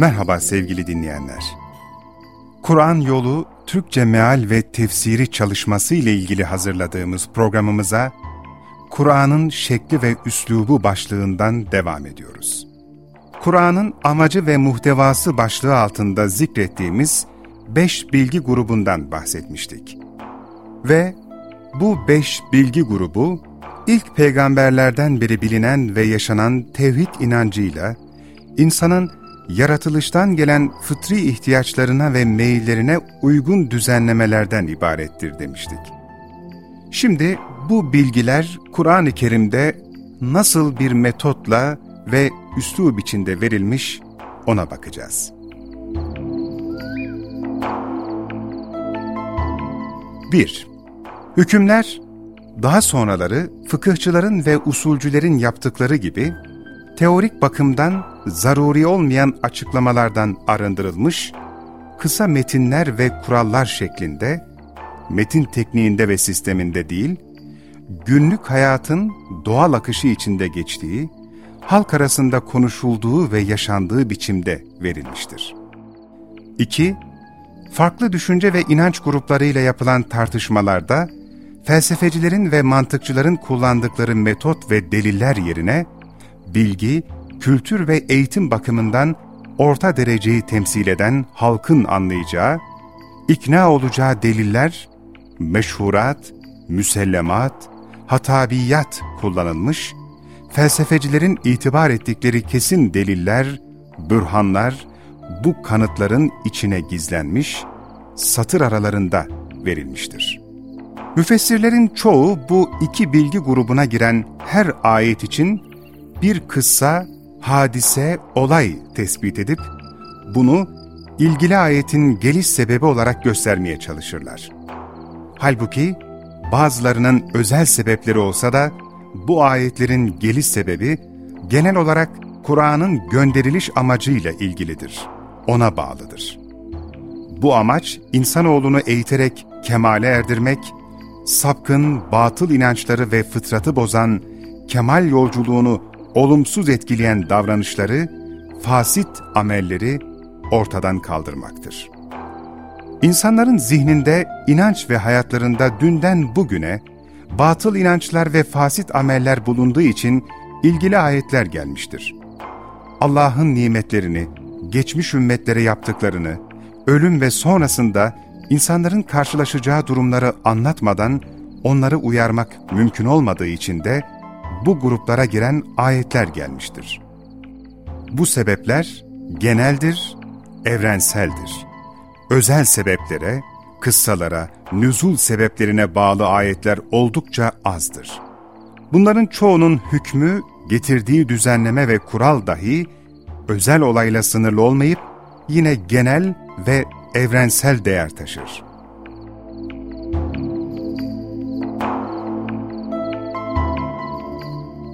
Merhaba sevgili dinleyenler. Kur'an yolu Türkçe meal ve tefsiri çalışması ile ilgili hazırladığımız programımıza Kur'an'ın şekli ve üslubu başlığından devam ediyoruz. Kur'an'ın amacı ve muhtevası başlığı altında zikrettiğimiz beş bilgi grubundan bahsetmiştik. Ve bu beş bilgi grubu ilk peygamberlerden beri bilinen ve yaşanan tevhid inancıyla insanın yaratılıştan gelen fıtri ihtiyaçlarına ve meyillerine uygun düzenlemelerden ibarettir demiştik. Şimdi bu bilgiler Kur'an-ı Kerim'de nasıl bir metotla ve üslub içinde verilmiş ona bakacağız. 1. Hükümler, daha sonraları fıkıhçıların ve usulcülerin yaptıkları gibi teorik bakımdan zaruri olmayan açıklamalardan arındırılmış, kısa metinler ve kurallar şeklinde, metin tekniğinde ve sisteminde değil, günlük hayatın doğal akışı içinde geçtiği, halk arasında konuşulduğu ve yaşandığı biçimde verilmiştir. 2. Farklı düşünce ve inanç gruplarıyla yapılan tartışmalarda, felsefecilerin ve mantıkçıların kullandıkları metot ve deliller yerine, bilgi, kültür ve eğitim bakımından orta dereceyi temsil eden halkın anlayacağı, ikna olacağı deliller, meşhurat, müsellemat, hatabiyat kullanılmış, felsefecilerin itibar ettikleri kesin deliller, bürhanlar, bu kanıtların içine gizlenmiş, satır aralarında verilmiştir. Müfessirlerin çoğu bu iki bilgi grubuna giren her ayet için bir kıssa, hadise, olay tespit edip bunu ilgili ayetin geliş sebebi olarak göstermeye çalışırlar. Halbuki bazılarının özel sebepleri olsa da bu ayetlerin geliş sebebi genel olarak Kur'an'ın gönderiliş amacıyla ilgilidir, ona bağlıdır. Bu amaç insanoğlunu eğiterek kemale erdirmek, sapkın, batıl inançları ve fıtratı bozan kemal yolculuğunu olumsuz etkileyen davranışları, fasit amelleri ortadan kaldırmaktır. İnsanların zihninde, inanç ve hayatlarında dünden bugüne batıl inançlar ve fasit ameller bulunduğu için ilgili ayetler gelmiştir. Allah'ın nimetlerini, geçmiş ümmetlere yaptıklarını, ölüm ve sonrasında insanların karşılaşacağı durumları anlatmadan onları uyarmak mümkün olmadığı için de bu gruplara giren ayetler gelmiştir. Bu sebepler geneldir, evrenseldir. Özel sebeplere, kıssalara, nüzul sebeplerine bağlı ayetler oldukça azdır. Bunların çoğunun hükmü, getirdiği düzenleme ve kural dahi özel olayla sınırlı olmayıp yine genel ve evrensel değer taşır.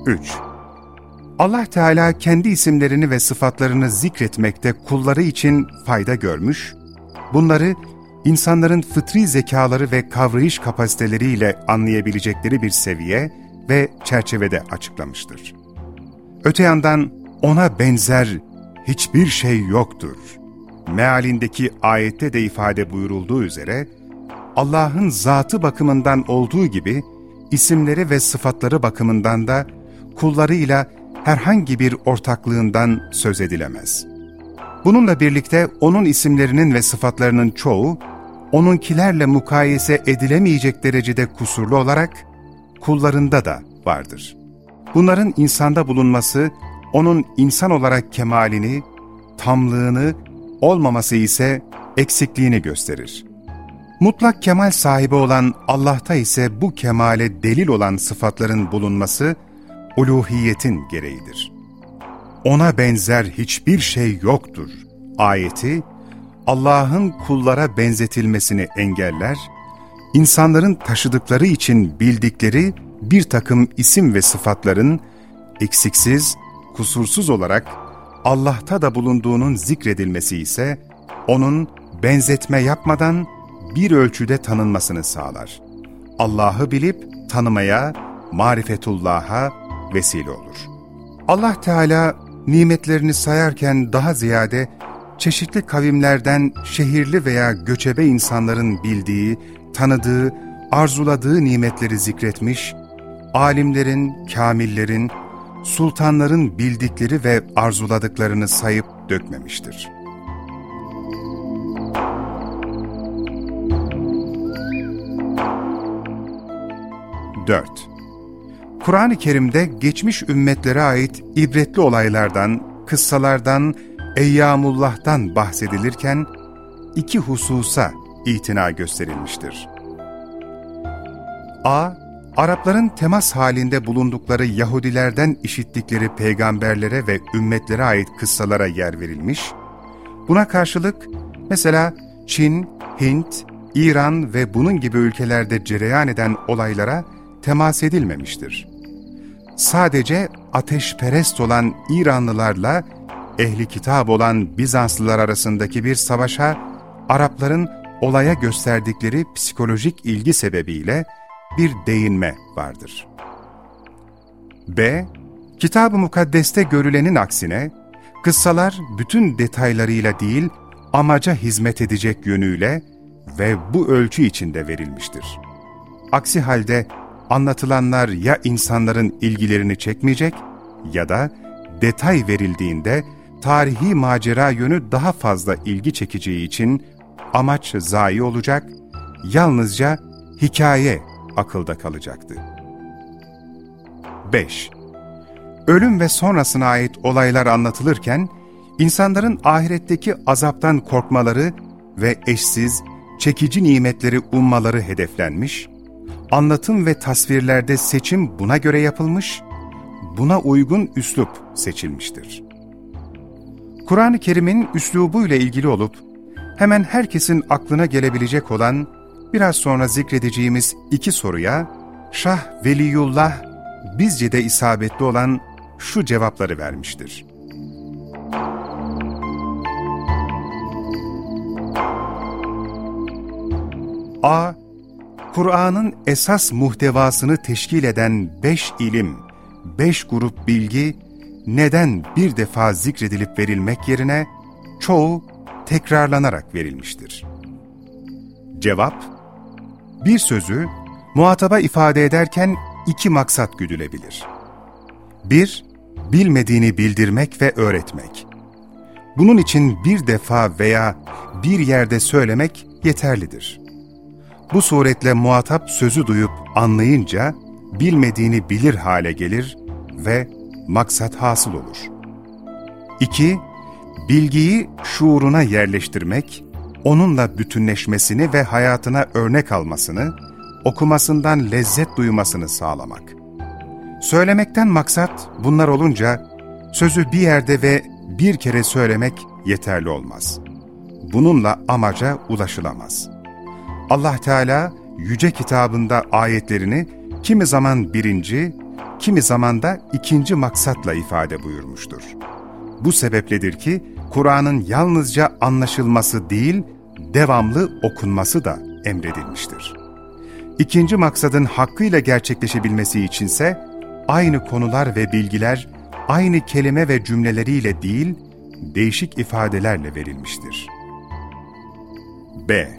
3. Allah Teala kendi isimlerini ve sıfatlarını zikretmekte kulları için fayda görmüş, bunları insanların fıtri zekaları ve kavrayış kapasiteleriyle anlayabilecekleri bir seviye ve çerçevede açıklamıştır. Öte yandan ona benzer hiçbir şey yoktur. Mealindeki ayette de ifade buyurulduğu üzere, Allah'ın zatı bakımından olduğu gibi, isimleri ve sıfatları bakımından da kullarıyla herhangi bir ortaklığından söz edilemez. Bununla birlikte onun isimlerinin ve sıfatlarının çoğu, onunkilerle mukayese edilemeyecek derecede kusurlu olarak kullarında da vardır. Bunların insanda bulunması, onun insan olarak kemalini, tamlığını, olmaması ise eksikliğini gösterir. Mutlak kemal sahibi olan Allah'ta ise bu kemale delil olan sıfatların bulunması, uluhiyetin gereğidir. Ona benzer hiçbir şey yoktur. ayeti, Allah'ın kullara benzetilmesini engeller, insanların taşıdıkları için bildikleri bir takım isim ve sıfatların eksiksiz, kusursuz olarak Allah'ta da bulunduğunun zikredilmesi ise onun benzetme yapmadan bir ölçüde tanınmasını sağlar. Allah'ı bilip tanımaya, marifetullah'a vesile olur. Allah Teala nimetlerini sayarken daha ziyade çeşitli kavimlerden şehirli veya göçebe insanların bildiği, tanıdığı, arzuladığı nimetleri zikretmiş, alimlerin, kamillerin, sultanların bildikleri ve arzuladıklarını sayıp dökmemiştir. 4. Kur'an-ı Kerim'de geçmiş ümmetlere ait ibretli olaylardan, kıssalardan, Eyyamullah'tan bahsedilirken iki hususa itina gösterilmiştir. A. Arapların temas halinde bulundukları Yahudilerden işittikleri peygamberlere ve ümmetlere ait kıssalara yer verilmiş, buna karşılık mesela Çin, Hint, İran ve bunun gibi ülkelerde cereyan eden olaylara temas edilmemiştir. Sadece ateşperest olan İranlılarla ehli kitap olan Bizanslılar arasındaki bir savaşa Arapların olaya gösterdikleri psikolojik ilgi sebebiyle bir değinme vardır. B. Kitab-ı Mukaddes'te görülenin aksine, kıssalar bütün detaylarıyla değil, amaca hizmet edecek yönüyle ve bu ölçü içinde verilmiştir. Aksi halde anlatılanlar ya insanların ilgilerini çekmeyecek ya da detay verildiğinde tarihi macera yönü daha fazla ilgi çekeceği için amaç zayi olacak, yalnızca hikaye akılda kalacaktı. 5. Ölüm ve sonrasına ait olaylar anlatılırken, insanların ahiretteki azaptan korkmaları ve eşsiz, çekici nimetleri ummaları hedeflenmiş, anlatım ve tasvirlerde seçim buna göre yapılmış, buna uygun üslup seçilmiştir. Kur'an-ı Kerim'in üslubuyla ilgili olup, hemen herkesin aklına gelebilecek olan, biraz sonra zikredeceğimiz iki soruya, Şah Veliyullah, bizce de isabetli olan şu cevapları vermiştir. A. Kur'an'ın esas muhtevasını teşkil eden beş ilim, beş grup bilgi neden bir defa zikredilip verilmek yerine çoğu tekrarlanarak verilmiştir? Cevap, bir sözü muhataba ifade ederken iki maksat güdülebilir. Bir, bilmediğini bildirmek ve öğretmek. Bunun için bir defa veya bir yerde söylemek yeterlidir. Bu suretle muhatap sözü duyup anlayınca bilmediğini bilir hale gelir ve maksat hasıl olur. 2. Bilgiyi şuuruna yerleştirmek, onunla bütünleşmesini ve hayatına örnek almasını, okumasından lezzet duymasını sağlamak. Söylemekten maksat bunlar olunca sözü bir yerde ve bir kere söylemek yeterli olmaz. Bununla amaca ulaşılamaz.'' Allah Teala yüce kitabında ayetlerini kimi zaman birinci, kimi zaman da ikinci maksatla ifade buyurmuştur. Bu sebepledir ki Kur'an'ın yalnızca anlaşılması değil, devamlı okunması da emredilmiştir. İkinci maksadın hakkıyla gerçekleşebilmesi içinse aynı konular ve bilgiler aynı kelime ve cümleleriyle değil, değişik ifadelerle verilmiştir. B.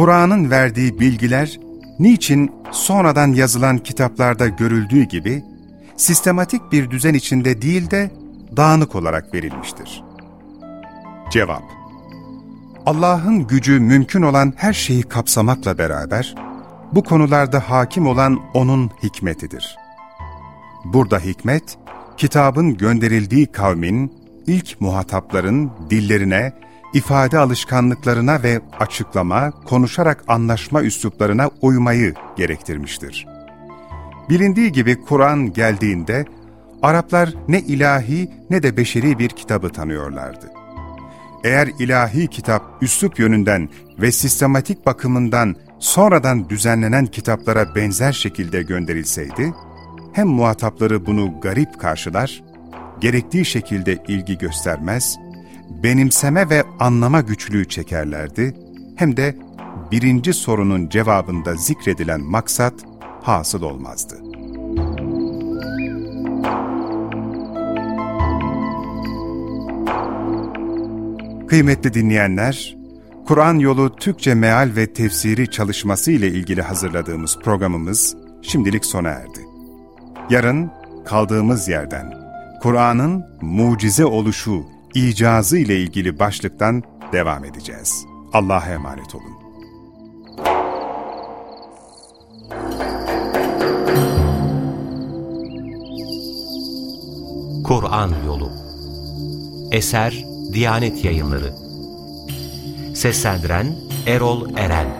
Kur'an'ın verdiği bilgiler, niçin sonradan yazılan kitaplarda görüldüğü gibi, sistematik bir düzen içinde değil de dağınık olarak verilmiştir? Cevap Allah'ın gücü mümkün olan her şeyi kapsamakla beraber, bu konularda hakim olan O'nun hikmetidir. Burada hikmet, kitabın gönderildiği kavmin, ilk muhatapların dillerine, ifade alışkanlıklarına ve açıklama, konuşarak anlaşma üsluplarına uymayı gerektirmiştir. Bilindiği gibi Kur'an geldiğinde Araplar ne ilahi ne de beşeri bir kitabı tanıyorlardı. eğer ilahi kitap üslup yönünden ve sistematik bakımından sonradan düzenlenen kitaplara benzer şekilde gönderilseydi, hem muhatapları bunu garip karşılar, gerektiği şekilde ilgi göstermez, benimseme ve anlama güçlüğü çekerlerdi, hem de birinci sorunun cevabında zikredilen maksat hasıl olmazdı. Kıymetli dinleyenler, Kur'an yolu Türkçe meal ve tefsiri çalışması ile ilgili hazırladığımız programımız şimdilik sona erdi. Yarın kaldığımız yerden Kur'an'ın mucize oluşu, icazı ile ilgili başlıktan devam edeceğiz. Allah'a emanet olun. Kur'an Yolu Eser Diyanet Yayınları Seslendiren Erol Eren